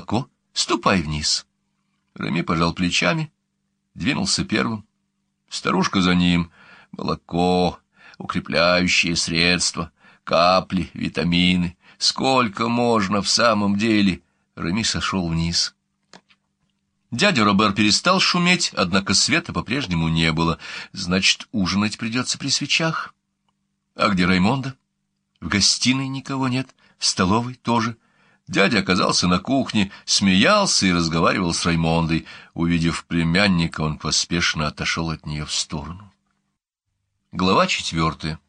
глубоко. Ступай вниз. Реми пожал плечами, двинулся первым. Старушка за ним. Молоко, укрепляющие средства, капли, витамины. Сколько можно в самом деле? Реми сошел вниз. Дядя Робер перестал шуметь, однако света по-прежнему не было. Значит, ужинать придется при свечах. А где Раймонда? В гостиной никого нет, в столовой тоже. Дядя оказался на кухне, смеялся и разговаривал с Раймондой. Увидев племянника, он поспешно отошел от нее в сторону. Глава четвертая.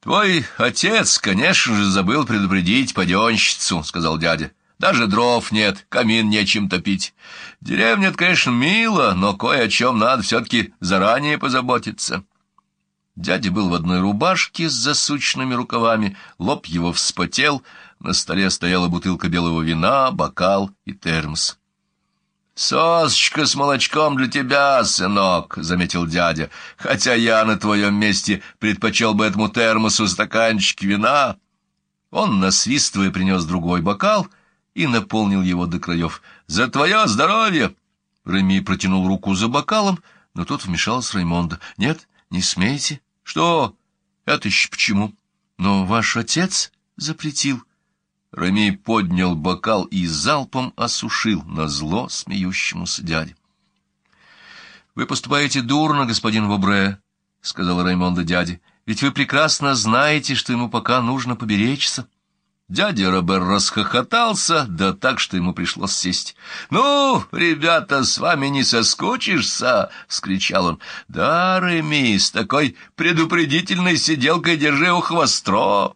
«Твой отец, конечно же, забыл предупредить паденщицу», — сказал дядя. Даже дров нет, камин нечем топить. Деревня, конечно, мило, но кое о чем надо все-таки заранее позаботиться. Дядя был в одной рубашке с засученными рукавами, лоб его вспотел, на столе стояла бутылка белого вина, бокал и термос. «Сосочка с молочком для тебя, сынок», — заметил дядя, «хотя я на твоем месте предпочел бы этому термосу стаканчик вина». Он, насвистывая, принес другой бокал — и наполнил его до краев. «За твое здоровье!» Реми протянул руку за бокалом, но тут вмешалась Раймонда. «Нет, не смейте». «Что? Это еще почему?» «Но ваш отец запретил». Реми поднял бокал и залпом осушил на зло смеющемуся дяде. «Вы поступаете дурно, господин Вобре», — сказала Раймонда дяде, — «ведь вы прекрасно знаете, что ему пока нужно поберечься». Дядя Робер расхохотался, да так, что ему пришлось сесть. «Ну, ребята, с вами не соскучишься!» — вскричал он. «Да, Реми, с такой предупредительной сиделкой держи у хвостро!»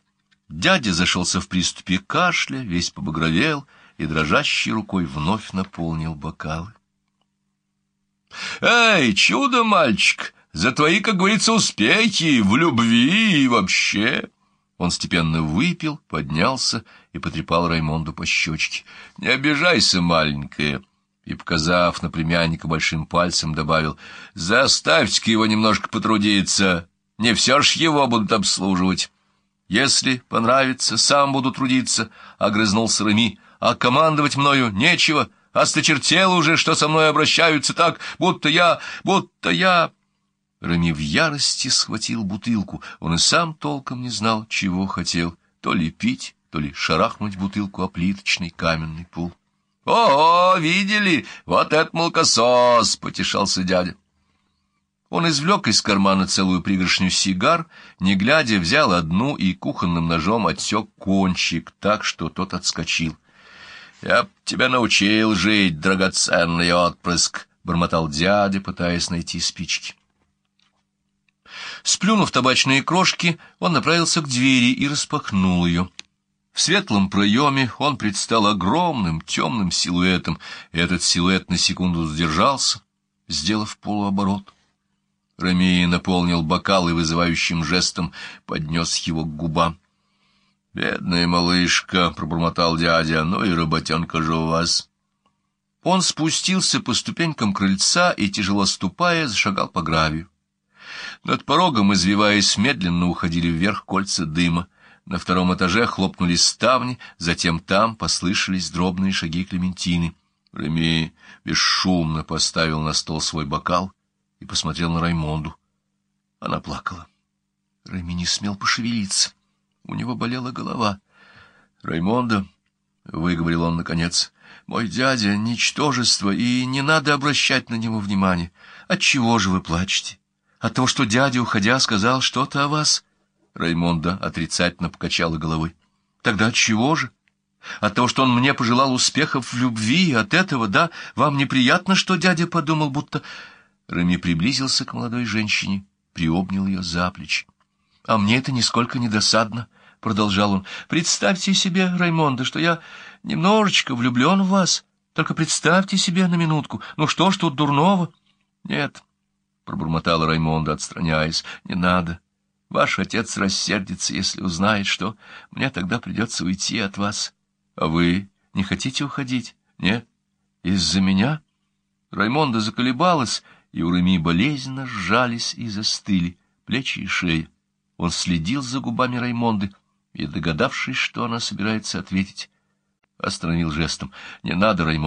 Дядя зашелся в приступе кашля, весь побагровел и дрожащей рукой вновь наполнил бокалы. «Эй, чудо-мальчик, за твои, как говорится, успехи в любви и вообще!» Он степенно выпил, поднялся и потрепал Раймонду по щечке. — Не обижайся, маленькая! И, показав на племянника большим пальцем, добавил, — Заставьте-ка его немножко потрудиться, не все ж его будут обслуживать. — Если понравится, сам буду трудиться, — огрызнулся Реми, — а командовать мною нечего, осточертело уже, что со мной обращаются так, будто я, будто я... Рами в ярости схватил бутылку. Он и сам толком не знал, чего хотел. То ли пить, то ли шарахнуть бутылку о плиточный каменный пол. «О, видели? Вот это молокосос!» — потешался дядя. Он извлек из кармана целую пригоршню сигар, не глядя, взял одну и кухонным ножом отсек кончик так, что тот отскочил. «Я б тебя научил жить, драгоценный отпрыск!» — бормотал дядя, пытаясь найти спички. Сплюнув табачные крошки, он направился к двери и распахнул ее. В светлом проеме он предстал огромным темным силуэтом, и этот силуэт на секунду задержался, сделав полуоборот. Ромея наполнил бокал и вызывающим жестом поднес его к губам. — Бедная малышка, — пробормотал дядя, — ну и работенка же у вас. Он спустился по ступенькам крыльца и, тяжело ступая, зашагал по гравию. Над порогом, извиваясь, медленно уходили вверх кольца дыма. На втором этаже хлопнули ставни, затем там послышались дробные шаги Клементины. Реми бесшумно поставил на стол свой бокал и посмотрел на Раймонду. Она плакала. Реми не смел пошевелиться. У него болела голова. «Раймонда», — выговорил он наконец, — «мой дядя — ничтожество, и не надо обращать на него внимания. Отчего же вы плачете? От того, что дядя, уходя, сказал что-то о вас? Раймонда отрицательно покачала головой. Тогда от чего же? От того, что он мне пожелал успехов в любви, от этого, да, вам неприятно, что дядя подумал, будто... Рами приблизился к молодой женщине, приобнял ее за плечи. — А мне это нисколько не досадно, — продолжал он. — Представьте себе, Раймонда, что я немножечко влюблен в вас. Только представьте себе на минутку. Ну что ж тут дурного? — Нет, пробормотала Раймонда, отстраняясь. — Не надо. Ваш отец рассердится, если узнает, что мне тогда придется уйти от вас. А вы не хотите уходить? Нет? Из-за меня? Раймонда заколебалась, и у Реми болезненно сжались и застыли плечи и шея. Он следил за губами Раймонды и, догадавшись, что она собирается ответить, остановил жестом. — Не надо, Раймон.